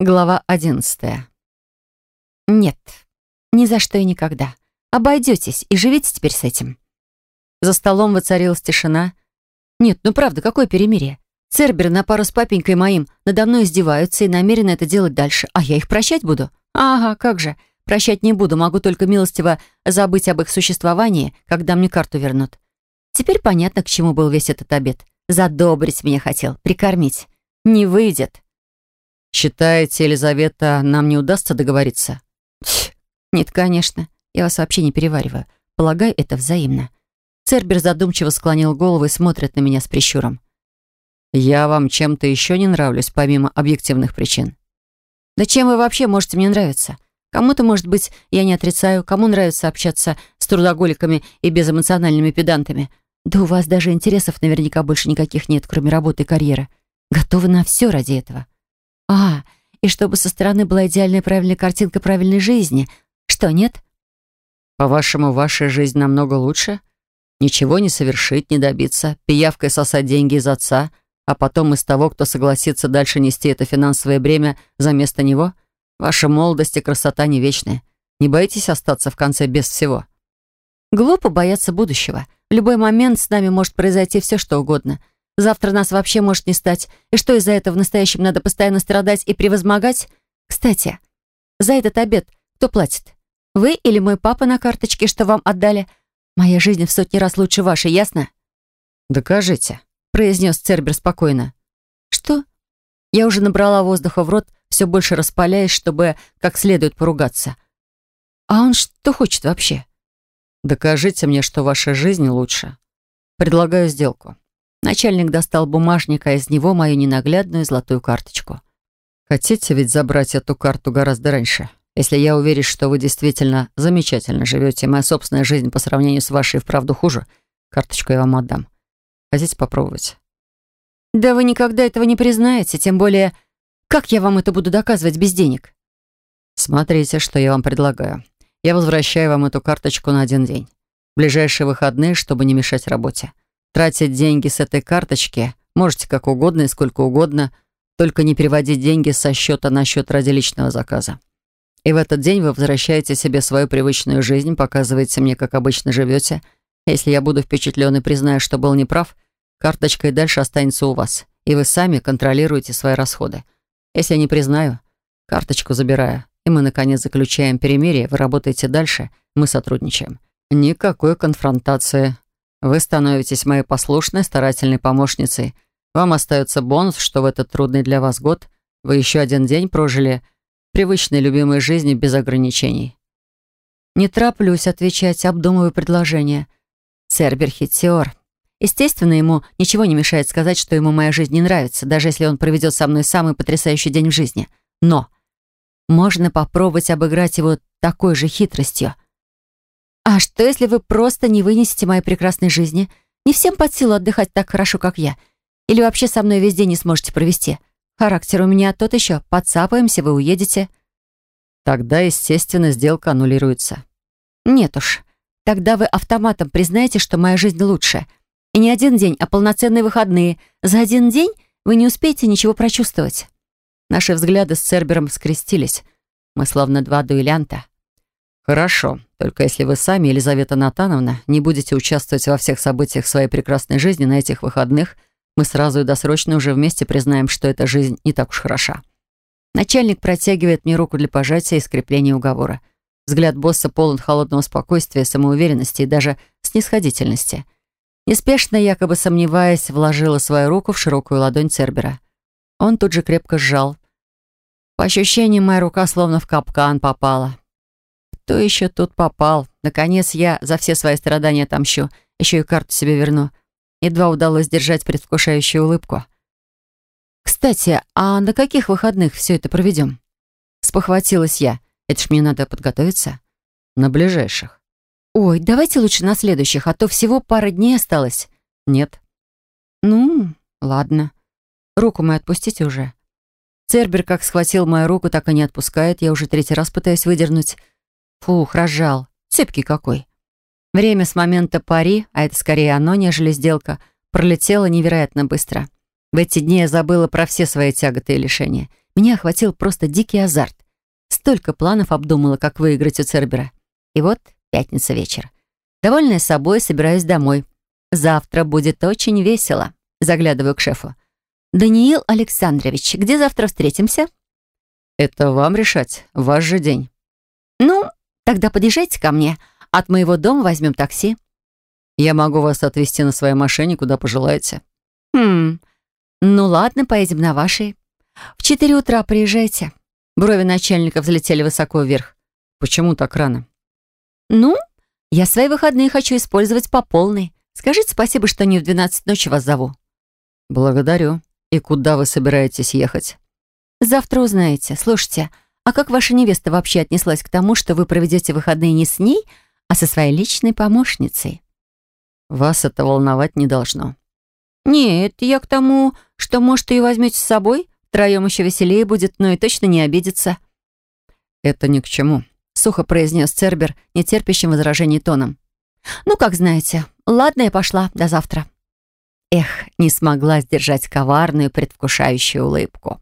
Глава одиннадцатая. Нет, ни за что и никогда. Обойдетесь и живите теперь с этим. За столом воцарилась тишина. Нет, ну правда, какое перемирие? Цербер на пару с папенькой моим надо мной издеваются и намерены это делать дальше. А я их прощать буду? Ага, как же. Прощать не буду, могу только милостиво забыть об их существовании, когда мне карту вернут. Теперь понятно, к чему был весь этот обед. Задобрить меня хотел, прикормить. Не выйдет. «Считаете, Елизавета, нам не удастся договориться?» «Нет, конечно. Я вас вообще не перевариваю. Полагаю, это взаимно». Цербер задумчиво склонил голову и смотрит на меня с прищуром. «Я вам чем-то еще не нравлюсь, помимо объективных причин?» «Да чем вы вообще можете мне нравиться? Кому-то, может быть, я не отрицаю, кому нравится общаться с трудоголиками и безэмоциональными педантами. Да у вас даже интересов наверняка больше никаких нет, кроме работы и карьеры. Готовы на все ради этого». А, и чтобы со стороны была идеальная правильная картинка правильной жизни. Что, нет? По-вашему, ваша жизнь намного лучше? Ничего не совершить, не добиться, пиявкой сосать деньги из отца, а потом из того, кто согласится дальше нести это финансовое бремя за место него? Ваша молодость и красота не вечны. Не боитесь остаться в конце без всего? Глупо бояться будущего. В любой момент с нами может произойти все, что угодно — Завтра нас вообще может не стать. И что из-за этого в настоящем надо постоянно страдать и превозмогать? Кстати, за этот обед кто платит? Вы или мой папа на карточке, что вам отдали? Моя жизнь в сотни раз лучше вашей, ясно? «Докажите», — произнес Цербер спокойно. «Что?» Я уже набрала воздуха в рот, все больше распаляясь, чтобы как следует поругаться. «А он что хочет вообще?» «Докажите мне, что ваша жизнь лучше. Предлагаю сделку. Начальник достал бумажник, а из него мою ненаглядную золотую карточку. «Хотите ведь забрать эту карту гораздо раньше? Если я уверен, что вы действительно замечательно живете, моя собственная жизнь по сравнению с вашей вправду хуже, карточку я вам отдам. Хотите попробовать?» «Да вы никогда этого не признаете, тем более, как я вам это буду доказывать без денег?» «Смотрите, что я вам предлагаю. Я возвращаю вам эту карточку на один день. В ближайшие выходные, чтобы не мешать работе. Тратить деньги с этой карточки можете как угодно и сколько угодно, только не переводить деньги со счета на счет ради личного заказа. И в этот день вы возвращаете себе свою привычную жизнь, показываете мне, как обычно живете. Если я буду впечатлен и признаю, что был неправ, карточка и дальше останется у вас, и вы сами контролируете свои расходы. Если не признаю, карточку забираю, и мы, наконец, заключаем перемирие, вы работаете дальше, мы сотрудничаем. Никакой конфронтации, вы становитесь моей послушной, старательной помощницей. Вам остается бонус, что в этот трудный для вас год вы еще один день прожили привычной любимой жизни без ограничений. Не тороплюсь отвечать, обдумываю предложение. Цербер хитер. Естественно, ему ничего не мешает сказать, что ему моя жизнь не нравится, даже если он проведет со мной самый потрясающий день в жизни. Но можно попробовать обыграть его такой же хитростью — «А что, если вы просто не вынесете моей прекрасной жизни? Не всем под силу отдыхать так хорошо, как я. Или вообще со мной весь день не сможете провести? Характер у меня тот еще. Подцапаемся, вы уедете». Тогда, естественно, сделка аннулируется. «Нет уж. Тогда вы автоматом признаете, что моя жизнь лучше. И не один день, а полноценные выходные. За один день вы не успеете ничего прочувствовать». Наши взгляды с Цербером скрестились. Мы словно два дуэлянта. «Хорошо, только если вы сами, Елизавета Натановна, не будете участвовать во всех событиях своей прекрасной жизни на этих выходных, мы сразу и досрочно уже вместе признаем, что эта жизнь не так уж хороша». Начальник протягивает мне руку для пожатия и скрепления уговора. Взгляд босса полон холодного спокойствия, самоуверенности и даже снисходительности. Неспешно, якобы сомневаясь, вложила свою руку в широкую ладонь Цербера. Он тут же крепко сжал. По ощущениям, моя рука словно в капкан попала. Кто еще тут попал? Наконец я за все свои страдания отомщу. Еще и карту себе верну. Едва удалось держать предвкушающую улыбку. «Кстати, а на каких выходных все это проведем?» Спохватилась я. Это ж мне надо подготовиться. На ближайших. Ой, давайте лучше на следующих, а то всего пара дней осталось. Нет. Ну, ладно. Руку мою отпустите уже. Цербер как схватил мою руку, так и не отпускает. Я уже третий раз пытаюсь выдернуть. Фух, разжал. Цепкий какой. Время с момента пари, а это скорее оно, нежели сделка, пролетело невероятно быстро. В эти дни я забыла про все свои тяготы и лишения. меня охватил просто дикий азарт. Столько планов обдумала, как выиграть у Цербера. И вот пятница вечер. Довольная собой, собираюсь домой. Завтра будет очень весело. Заглядываю к шефу. «Даниил Александрович, где завтра встретимся?» «Это вам решать. Ваш же день». «Ну, тогда подъезжайте ко мне. От моего дома возьмем такси». «Я могу вас отвезти на своей машине, куда пожелаете». «Хм, ну ладно, поедем на вашей. В четыре утра приезжайте». Брови начальника взлетели высоко вверх. «Почему так рано?» «Ну, я свои выходные хочу использовать по полной. Скажите спасибо, что не в двенадцать ночи вас зову». «Благодарю. И куда вы собираетесь ехать?» «Завтра узнаете. Слушайте, а как ваша невеста вообще отнеслась к тому, что вы проведете выходные не с ней, а со своей личной помощницей?» «Вас это волновать не должно». «Нет, я к тому, что, может, ее возьмете с собой? Втроем еще веселее будет, но и точно не обидится». «Это ни к чему сухо произнес Цербер, нетерпящим возражений тоном. «Ну, как знаете. Ладно, я пошла. До завтра». Эх, не смогла сдержать коварную, предвкушающую улыбку.